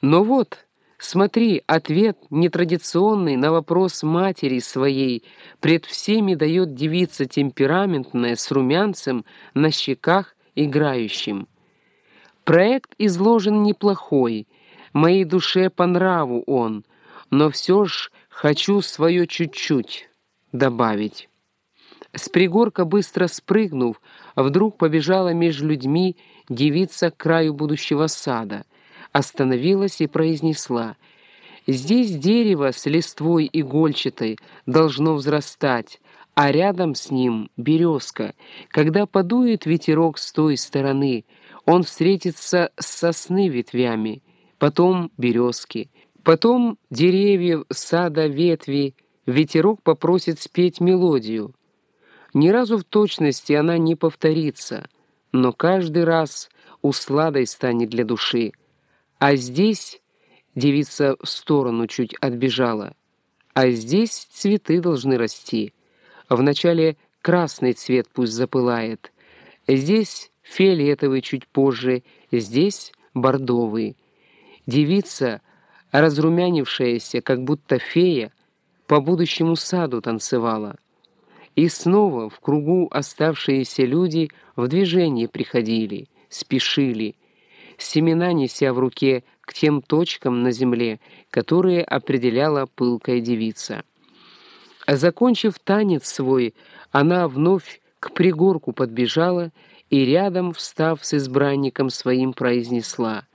Но вот, смотри, ответ нетрадиционный на вопрос матери своей пред всеми дает девица темпераментная с румянцем на щеках играющим. Проект изложен неплохой, моей душе по нраву он, но все ж хочу свое чуть-чуть добавить. С пригорка быстро спрыгнув, вдруг побежала между людьми девица к краю будущего сада, остановилась и произнесла «Здесь дерево с листвой игольчатой должно взрастать, а рядом с ним березка. Когда подует ветерок с той стороны, он встретится с сосны ветвями, потом березки, потом деревьев сада ветви, ветерок попросит спеть мелодию. Ни разу в точности она не повторится, но каждый раз усладой станет для души. А здесь девица в сторону чуть отбежала. А здесь цветы должны расти. Вначале красный цвет пусть запылает. Здесь фиолетовый чуть позже, здесь бордовый. Девица, разрумянившаяся, как будто фея, по будущему саду танцевала. И снова в кругу оставшиеся люди в движение приходили, спешили, семена неся в руке к тем точкам на земле, которые определяла пылкая девица. Закончив танец свой, она вновь к пригорку подбежала и рядом, встав с избранником своим, произнесла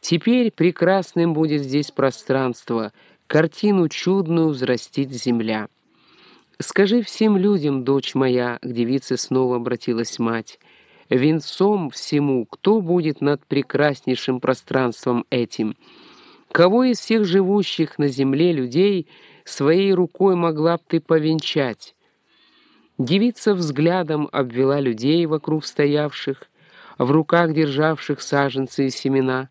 «Теперь прекрасным будет здесь пространство, картину чудную взрастит земля». «Скажи всем людям, дочь моя», — к девице снова обратилась мать, «венцом всему, кто будет над прекраснейшим пространством этим? Кого из всех живущих на земле людей своей рукой могла б ты повенчать?» Девица взглядом обвела людей вокруг стоявших, в руках державших саженцы и семена.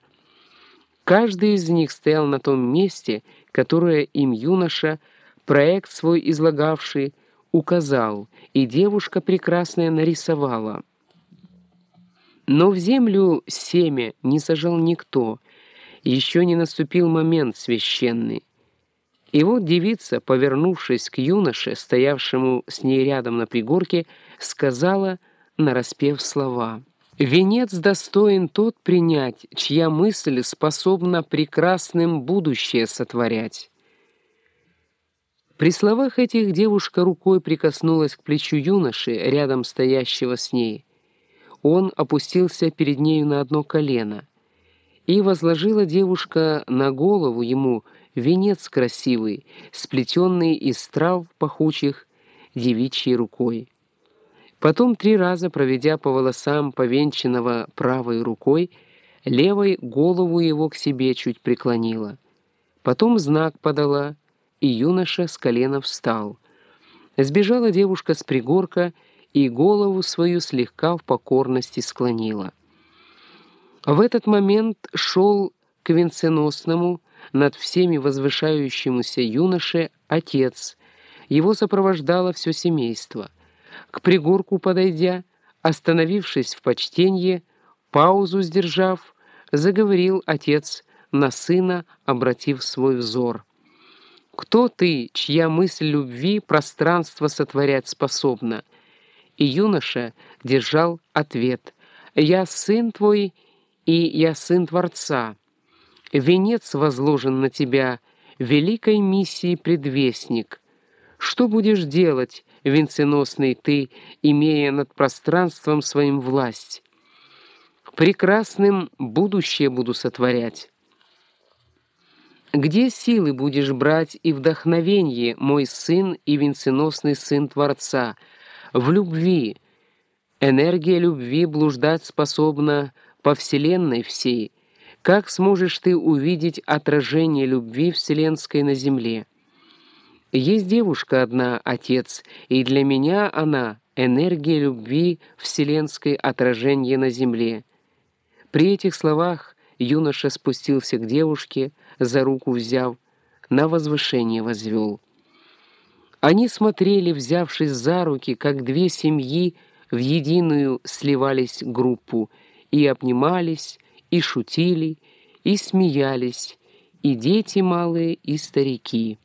Каждый из них стоял на том месте, которое им юноша, проект свой излагавший, указал, и девушка прекрасная нарисовала. Но в землю семя не сажал никто, еще не наступил момент священный. И вот девица, повернувшись к юноше, стоявшему с ней рядом на пригорке, сказала, нараспев слова, «Венец достоин тот принять, чья мысль способна прекрасным будущее сотворять». При словах этих девушка рукой прикоснулась к плечу юноши, рядом стоящего с ней. Он опустился перед нею на одно колено, и возложила девушка на голову ему венец красивый, сплетенный из трав пахучих девичьей рукой. Потом три раза, проведя по волосам повенчанного правой рукой, левой голову его к себе чуть преклонила. Потом знак подала, и юноша с колена встал. Сбежала девушка с пригорка и голову свою слегка в покорности склонила. В этот момент шел к венценосному, над всеми возвышающемуся юноше отец. Его сопровождало все семейство. К пригорку подойдя, остановившись в почтенье, паузу сдержав, заговорил отец на сына, обратив свой взор. «Кто ты, чья мысль любви пространство сотворять способна?» И юноша держал ответ. «Я сын твой, и я сын Творца» венец возложен на тебя, великой миссии предвестник. Что будешь делать, венценосный ты, имея над пространством своим власть? Прекрасным будущее буду сотворять. Где силы будешь брать и вдохновенье, мой сын и венценосный сын Творца? В любви. Энергия любви блуждать способна по вселенной всей — как сможешь ты увидеть отражение любви вселенской на земле? Есть девушка одна, отец, и для меня она — энергия любви вселенской отражение на земле. При этих словах юноша спустился к девушке, за руку взяв, на возвышение возвел. Они смотрели, взявшись за руки, как две семьи в единую сливались группу, и обнимались, и шутили, и смеялись, и дети малые, и старики.